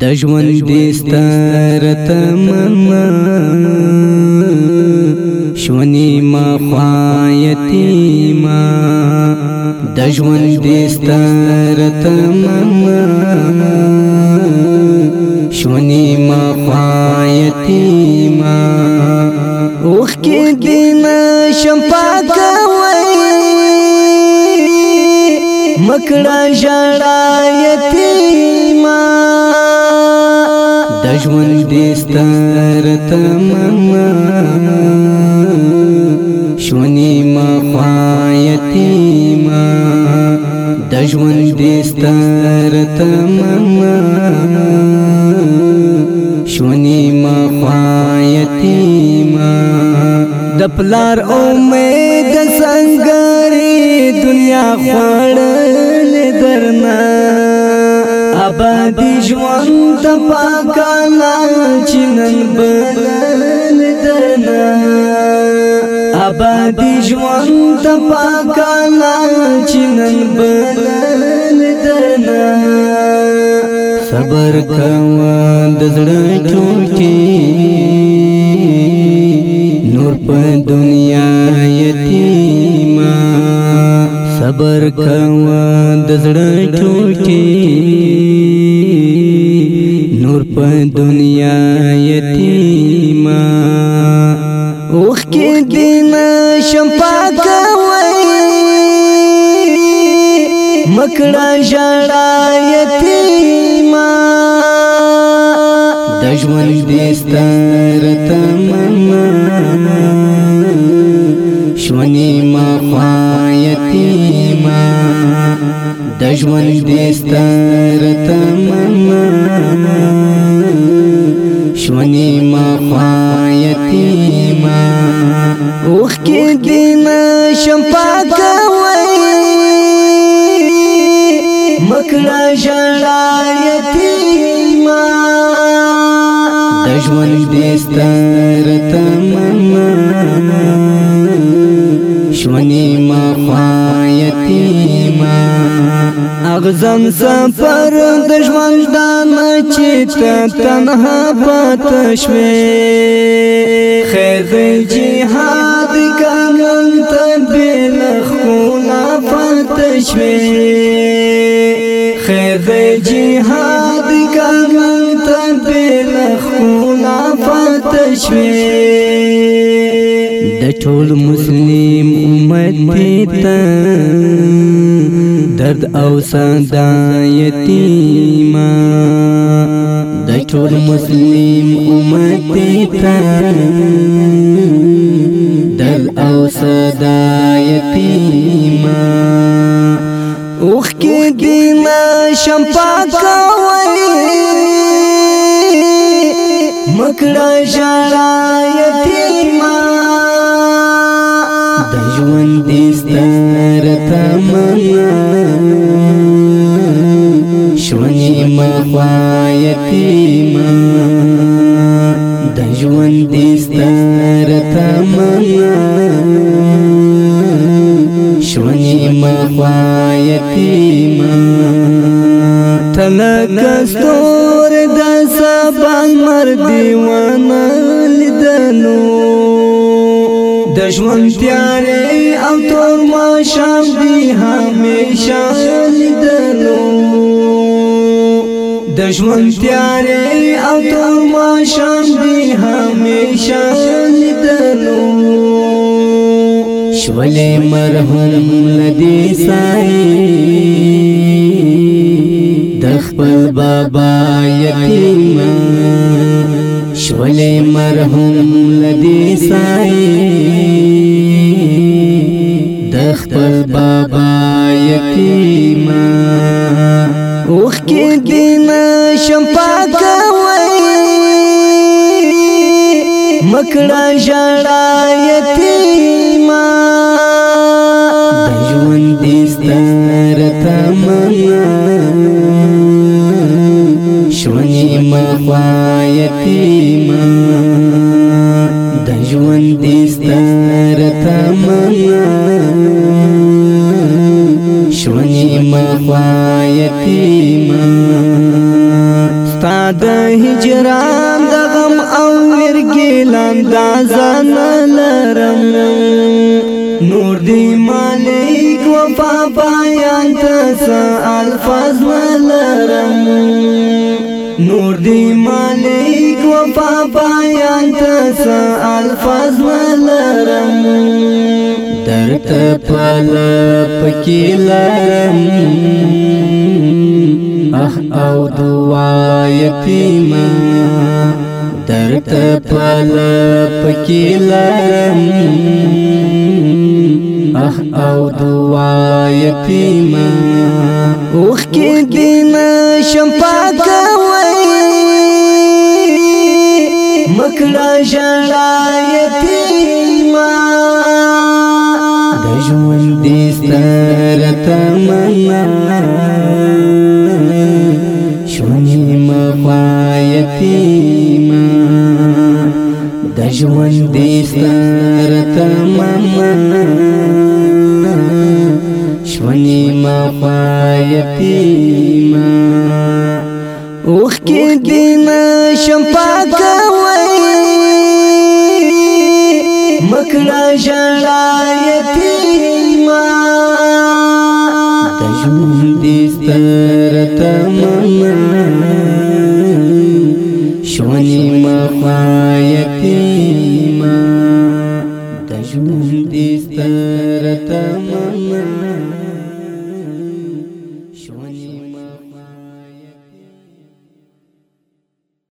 د ژوند دستار تمام شونی ما خوایتی ما د ژوند دستار تمام شونی ما خوایتی ما اوخ کې دین شمپاک وای مکړه جړایتی دې ستر تمام شونی ما خوایتی ما د ژوند دې ستر تمام شونی ما خوایتی ما د پلار امید څنګه دنیا خوړل درنه آباد ژوند ته پاکانا چنن بلل درنا آباد ژوند ته پاکانا چنن بلل درنا صبر کوا د زړه ټوټي نور په دنیا یتیما صبر کوا کړه ژړا یتیما د ژوند دې ستر تمام شونی ما خوا یتیما د ژوند دې ستر تمام شونی ما خوا یتیما اوخ کې دینه شم پاکه کړه ژړا یتیما د ژوند بستر تمام شونی ما خوا یتیما اغزم سفر د ژوند د مچ ته تنها پات شوي خیر جهاد کمن ته بل خو لا پات شوي شوې د ټول مسلم امت ته درد او صدا یتیما د ټول مسلم امت ته درد او صدا یتیما اوخ کې دینه شمپا کوي وکړه ژړا یتیما د ژوند دې ستر تمنا شونې مخوا یتیما د ژوند دې ستر تمنا شونې مخوا یتیما تلک ستور سبا مر دیوانه لیدنو د ژوند تیارې او تور ما شام دی همیشه لیدنو د ژوند تیارې او تور ما شام دی همیشه لیدنو شولې مرهم ندی سایه خپل بابا یتیم شوله مرحوم لدی سای د خپل بابا یتیم اوخ کې دین شمپا کوي مکړه ژړا شونی مخوا یتیما ستا د هجران د غم او لرګي لاندازا نه لرم نور دی مالک وفا بیان تسا الفاظ ولرم نور دی مالک وفا بیان تسا الفاظ ولرم درد پل پکی لرم اخ او دعا یتیم درد پل پکی لرم اخ او دعا یتیم اوخ کی دین شمپا کوي مکړه ژړا ژوند دې ستر تمام شونی ما پایتی ما اوخ کې دین شمپاک وای مکړه ژړایتی ما د ژوند دې ستر تمام شونی ما پایتی ما تجمد